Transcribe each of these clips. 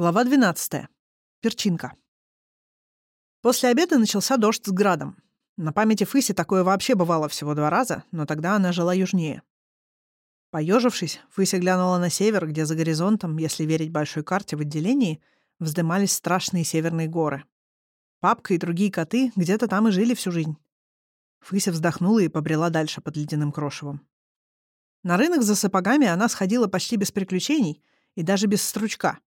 Глава 12. Перчинка. После обеда начался дождь с градом. На памяти Фыси такое вообще бывало всего два раза, но тогда она жила южнее. Поежившись, Фыся глянула на север, где за горизонтом, если верить большой карте в отделении, вздымались страшные северные горы. Папка и другие коты где-то там и жили всю жизнь. Фыся вздохнула и побрела дальше под ледяным крошевом. На рынок за сапогами она сходила почти без приключений и даже без стручка —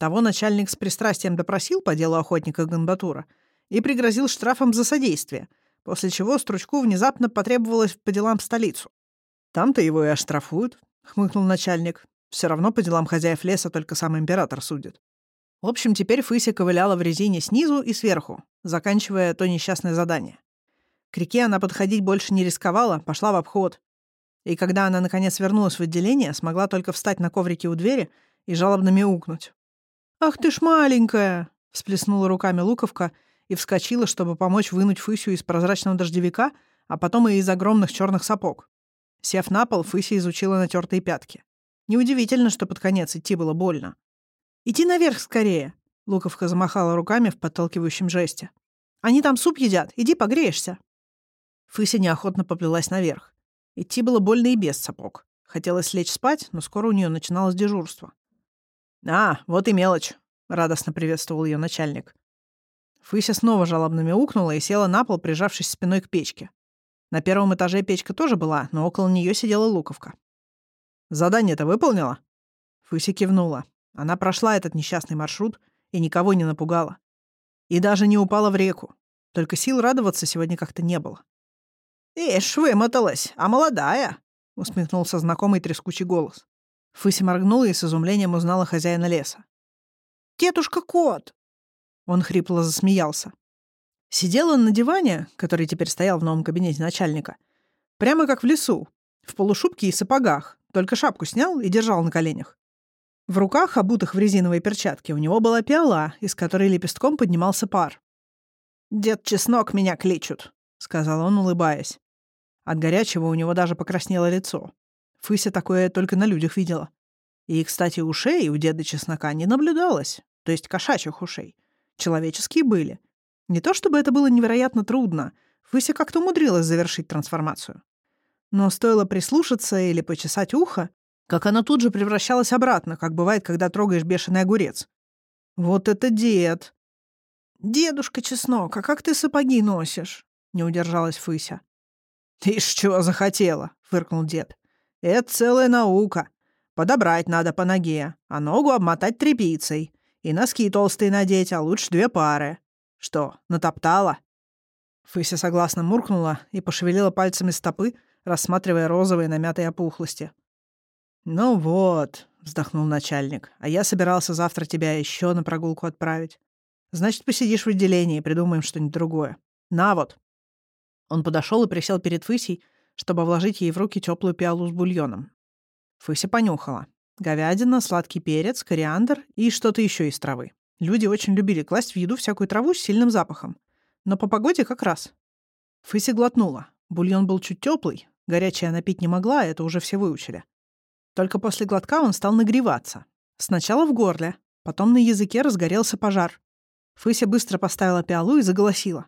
того начальник с пристрастием допросил по делу охотника Гамбатура и пригрозил штрафом за содействие, после чего Стручку внезапно потребовалось по делам в столицу. «Там-то его и оштрафуют», — хмыкнул начальник. Все равно по делам хозяев леса только сам император судит». В общем, теперь Фыся ковыляла в резине снизу и сверху, заканчивая то несчастное задание. К реке она подходить больше не рисковала, пошла в обход. И когда она, наконец, вернулась в отделение, смогла только встать на коврике у двери и жалобно мяукнуть. «Ах ты ж маленькая!» — всплеснула руками Луковка и вскочила, чтобы помочь вынуть Фысю из прозрачного дождевика, а потом и из огромных черных сапог. Сев на пол, Фыся изучила натертые пятки. Неудивительно, что под конец идти было больно. «Иди наверх скорее!» — Луковка замахала руками в подталкивающем жесте. «Они там суп едят, иди погреешься!» Фыся неохотно поплелась наверх. Идти было больно и без сапог. Хотелось лечь спать, но скоро у нее начиналось дежурство. «А, вот и мелочь», — радостно приветствовал ее начальник. Фыся снова жалобно мяукнула и села на пол, прижавшись спиной к печке. На первом этаже печка тоже была, но около нее сидела луковка. «Задание-то выполнила?» Фыся кивнула. Она прошла этот несчастный маршрут и никого не напугала. И даже не упала в реку. Только сил радоваться сегодня как-то не было. «Ишь, вымоталась, а молодая!» — усмехнулся знакомый трескучий голос. Фыся моргнула и с изумлением узнала хозяина леса. «Дедушка Кот!» Он хрипло засмеялся. Сидел он на диване, который теперь стоял в новом кабинете начальника, прямо как в лесу, в полушубке и сапогах, только шапку снял и держал на коленях. В руках, обутых в резиновые перчатки, у него была пиала, из которой лепестком поднимался пар. «Дед Чеснок меня кличут», — сказал он, улыбаясь. От горячего у него даже покраснело лицо. Фыся такое только на людях видела. И, кстати, ушей у деда чеснока не наблюдалось, то есть кошачьих ушей. Человеческие были. Не то чтобы это было невероятно трудно, Фыся как-то умудрилась завершить трансформацию. Но стоило прислушаться или почесать ухо, как оно тут же превращалось обратно, как бывает, когда трогаешь бешеный огурец. «Вот это дед!» «Дедушка Чеснок, а как ты сапоги носишь?» — не удержалась Фыся. «Ишь, чего захотела!» — фыркнул дед. Это целая наука. Подобрать надо по ноге, а ногу обмотать тряпицей. И носки толстые надеть, а лучше две пары. Что, натоптала?» Фыся согласно муркнула и пошевелила пальцами стопы, рассматривая розовые намятые опухлости. «Ну вот», — вздохнул начальник, «а я собирался завтра тебя еще на прогулку отправить. Значит, посидишь в отделении и придумаем что-нибудь другое. На вот». Он подошел и присел перед Фысей, чтобы вложить ей в руки теплую пиалу с бульоном. Фыся понюхала. Говядина, сладкий перец, кориандр и что-то еще из травы. Люди очень любили класть в еду всякую траву с сильным запахом. Но по погоде как раз. Фыся глотнула. Бульон был чуть теплый, горячее она пить не могла, это уже все выучили. Только после глотка он стал нагреваться. Сначала в горле, потом на языке разгорелся пожар. Фыся быстро поставила пиалу и заголосила.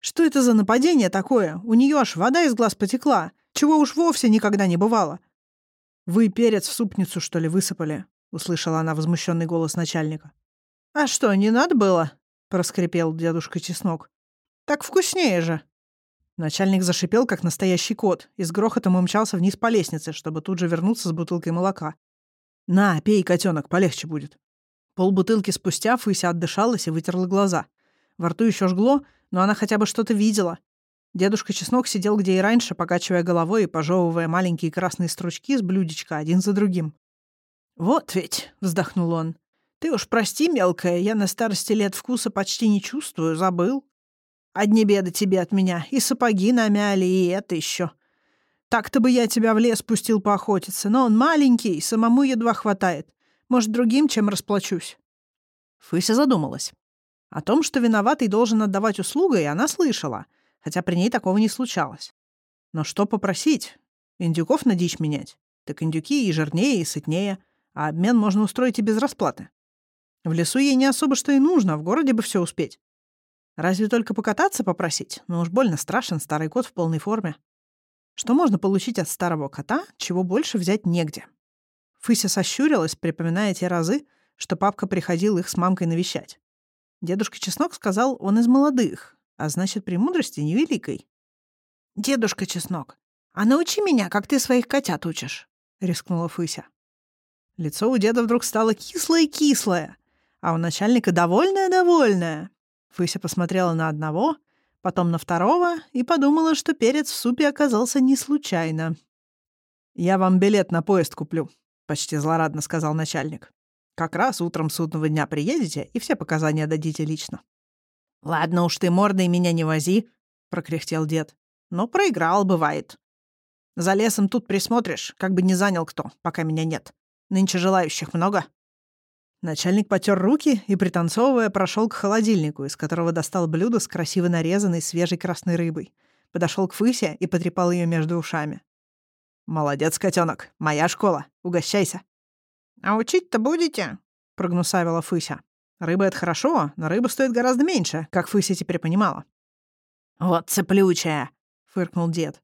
Что это за нападение такое? У нее аж вода из глаз потекла, чего уж вовсе никогда не бывало. «Вы перец в супницу, что ли, высыпали?» — услышала она возмущенный голос начальника. «А что, не надо было?» — проскрипел дедушка Чеснок. «Так вкуснее же!» Начальник зашипел, как настоящий кот, и с грохотом умчался вниз по лестнице, чтобы тут же вернуться с бутылкой молока. «На, пей, котенок, полегче будет». Полбутылки спустя Фыся отдышалась и вытерла глаза. Во рту еще жгло, но она хотя бы что-то видела. Дедушка Чеснок сидел где и раньше, покачивая головой и пожевывая маленькие красные стручки с блюдечка один за другим. «Вот ведь», — вздохнул он, — «ты уж прости, мелкая, я на старости лет вкуса почти не чувствую, забыл. Одни беды тебе от меня, и сапоги намяли, и это еще. Так-то бы я тебя в лес пустил поохотиться, но он маленький, самому едва хватает. Может, другим чем расплачусь?» Фыся задумалась. О том, что виноватый должен отдавать услугой, она слышала, хотя при ней такого не случалось. Но что попросить? Индюков на дичь менять? Так индюки и жирнее, и сытнее, а обмен можно устроить и без расплаты. В лесу ей не особо что и нужно, в городе бы все успеть. Разве только покататься попросить, но уж больно страшен старый кот в полной форме. Что можно получить от старого кота, чего больше взять негде? Фыся сощурилась, припоминая те разы, что папка приходил их с мамкой навещать. Дедушка Чеснок сказал, он из молодых, а значит, премудрости невеликой. «Дедушка Чеснок, а научи меня, как ты своих котят учишь», — рискнула Фыся. Лицо у деда вдруг стало кислое-кислое, а у начальника довольное-довольное. Фыся посмотрела на одного, потом на второго и подумала, что перец в супе оказался не случайно. «Я вам билет на поезд куплю», — почти злорадно сказал начальник. «Как раз утром судного дня приедете и все показания дадите лично». «Ладно уж ты мордой меня не вози», — прокряхтел дед. «Но проиграл, бывает. За лесом тут присмотришь, как бы не занял кто, пока меня нет. Нынче желающих много». Начальник потер руки и, пританцовывая, прошел к холодильнику, из которого достал блюдо с красиво нарезанной свежей красной рыбой. Подошел к Фысе и потрепал ее между ушами. «Молодец, котенок, моя школа. Угощайся». «А учить-то будете?» — прогнусавила Фыся. «Рыба — это хорошо, но рыба стоит гораздо меньше, как Фыся теперь понимала». «Вот цеплючая!» — фыркнул дед.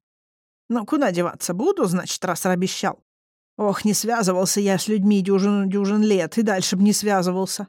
«Ну, куда деваться буду, значит, раз обещал. Ох, не связывался я с людьми дюжин-дюжин лет, и дальше бы не связывался.